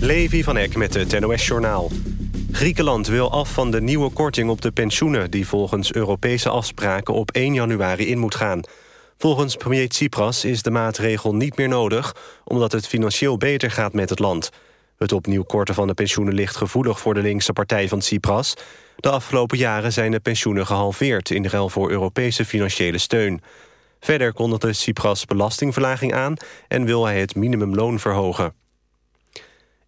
Levi van Eck met het NOS-journaal. Griekenland wil af van de nieuwe korting op de pensioenen... die volgens Europese afspraken op 1 januari in moet gaan. Volgens premier Tsipras is de maatregel niet meer nodig... omdat het financieel beter gaat met het land. Het opnieuw korten van de pensioenen ligt gevoelig voor de linkse partij van Tsipras. De afgelopen jaren zijn de pensioenen gehalveerd... in ruil voor Europese financiële steun. Verder kondigde Tsipras belastingverlaging aan... en wil hij het minimumloon verhogen.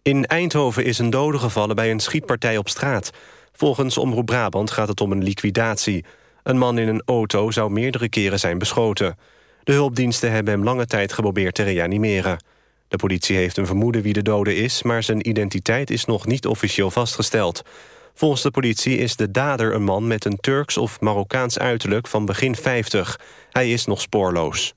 In Eindhoven is een dode gevallen bij een schietpartij op straat. Volgens Omroep Brabant gaat het om een liquidatie. Een man in een auto zou meerdere keren zijn beschoten. De hulpdiensten hebben hem lange tijd geprobeerd te reanimeren. De politie heeft een vermoeden wie de dode is... maar zijn identiteit is nog niet officieel vastgesteld. Volgens de politie is de dader een man met een Turks of Marokkaans uiterlijk van begin 50. Hij is nog spoorloos.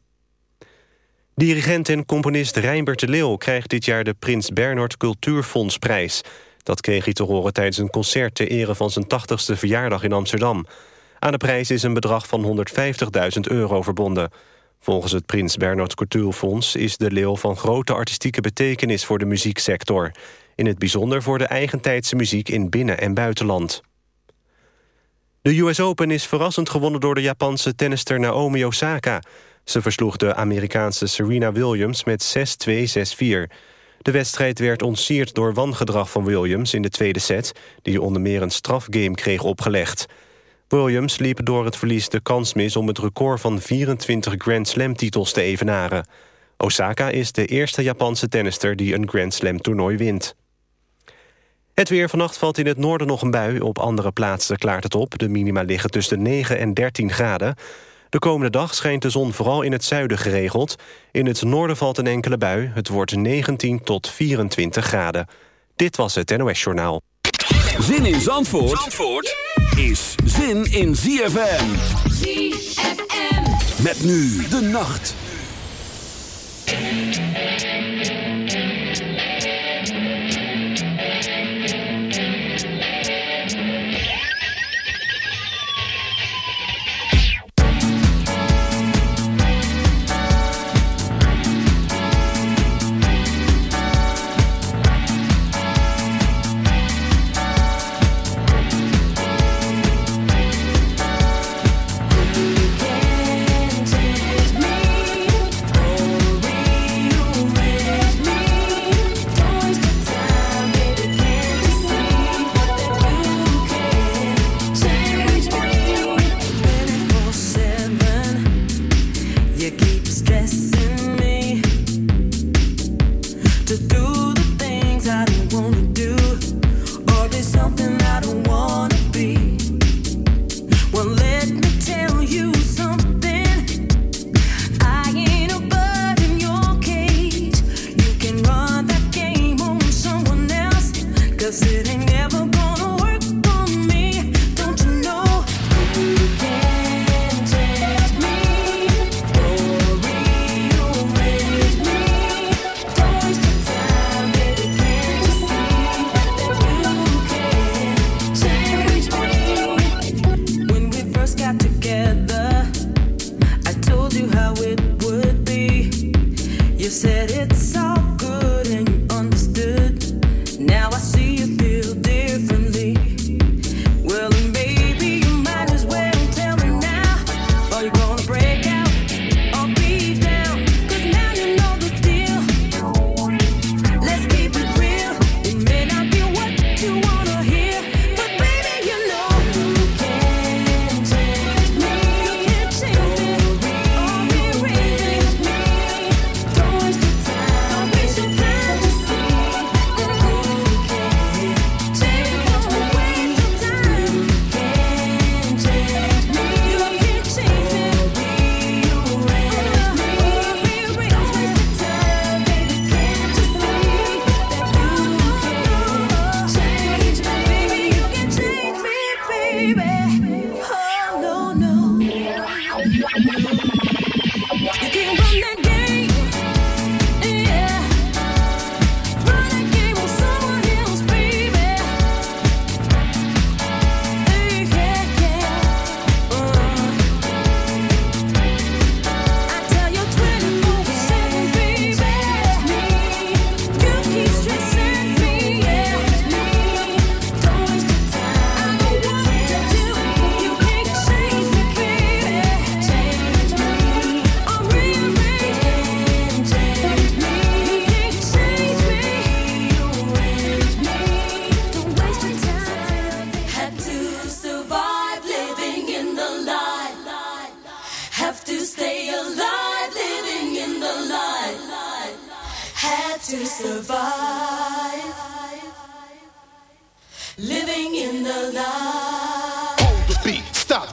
Dirigent en componist Rijnbert de Leeuw krijgt dit jaar de Prins Bernhard Cultuurfondsprijs. Dat kreeg hij te horen tijdens een concert ter ere van zijn 80ste verjaardag in Amsterdam. Aan de prijs is een bedrag van 150.000 euro verbonden. Volgens het Prins Bernhard Cultuurfonds is de Leeuw van grote artistieke betekenis voor de muzieksector. In het bijzonder voor de eigentijdse muziek in binnen- en buitenland. De US Open is verrassend gewonnen door de Japanse tennister Naomi Osaka. Ze versloeg de Amerikaanse Serena Williams met 6-2, 6-4. De wedstrijd werd ontsierd door wangedrag van Williams in de tweede set... die onder meer een strafgame kreeg opgelegd. Williams liep door het verlies de kans mis om het record van 24 Grand Slam-titels te evenaren. Osaka is de eerste Japanse tennister die een Grand Slam-toernooi wint. Het weer vannacht valt in het noorden nog een bui. Op andere plaatsen klaart het op. De minima liggen tussen 9 en 13 graden. De komende dag schijnt de zon vooral in het zuiden geregeld. In het noorden valt een enkele bui. Het wordt 19 tot 24 graden. Dit was het NOS Journaal. Zin in Zandvoort, Zandvoort is zin in ZFM. ZFM. Met nu de nacht.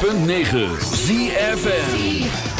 106.9 ZFN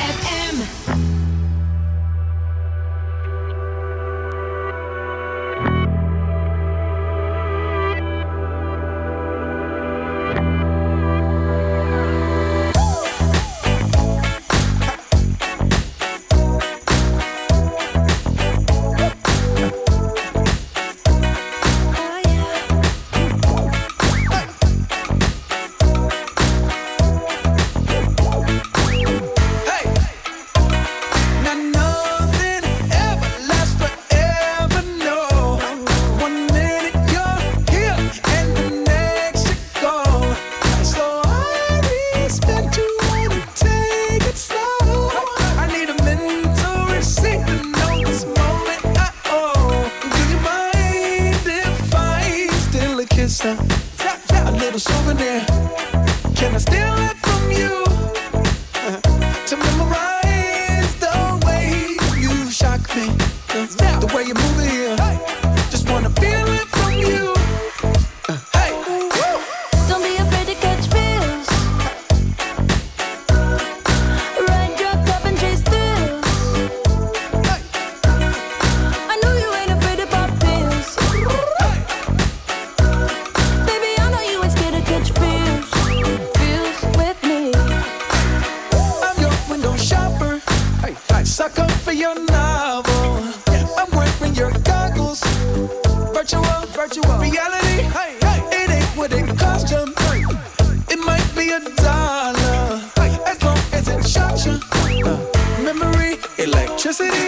electricity.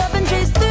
chase thrills.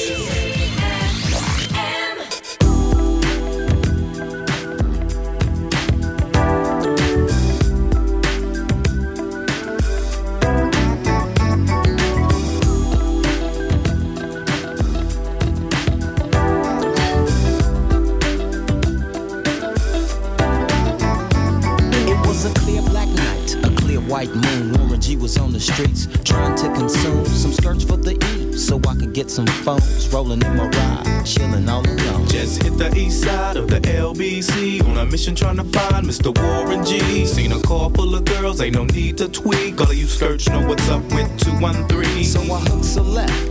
Some phones. Rolling in my ride, chilling all alone. Just hit the east side of the LBC on a mission trying to find Mr. Warren G. Seen a car full of girls, ain't no need to tweak. All of you search know what's up with 213. So I hooked select on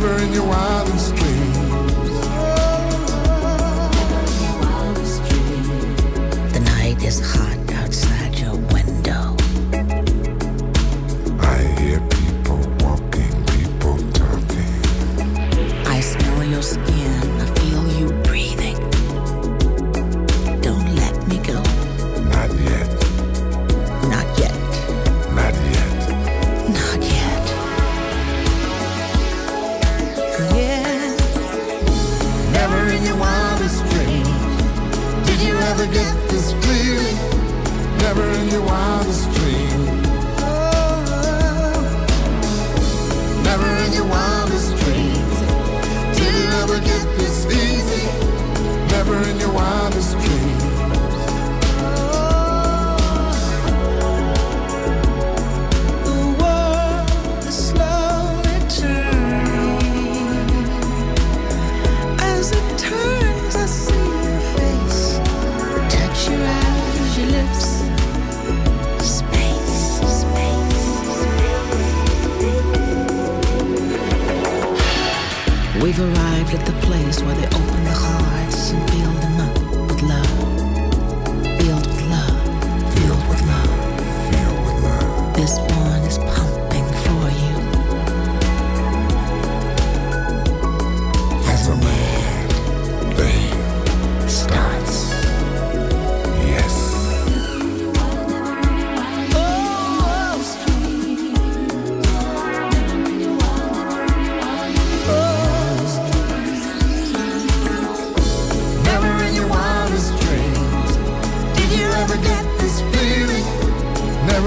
never in your wildest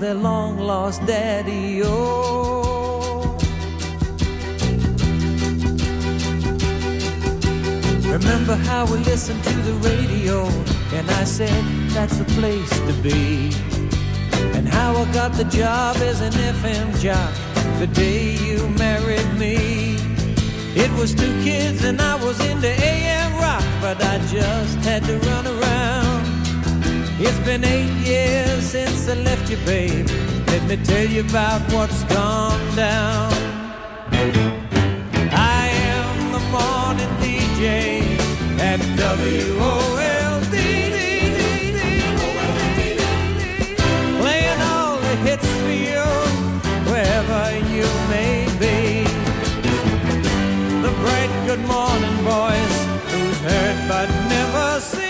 their long lost dad. about what's gone down. I am the morning DJ at W.O.L.D. Playing all the hits for you wherever you may be. The bright good morning voice who's heard but never seen.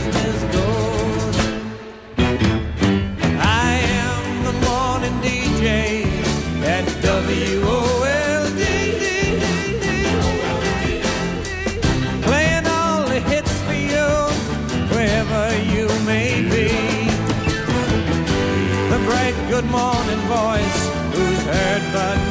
who's heard but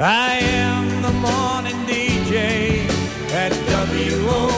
I am the morning DJ at WO.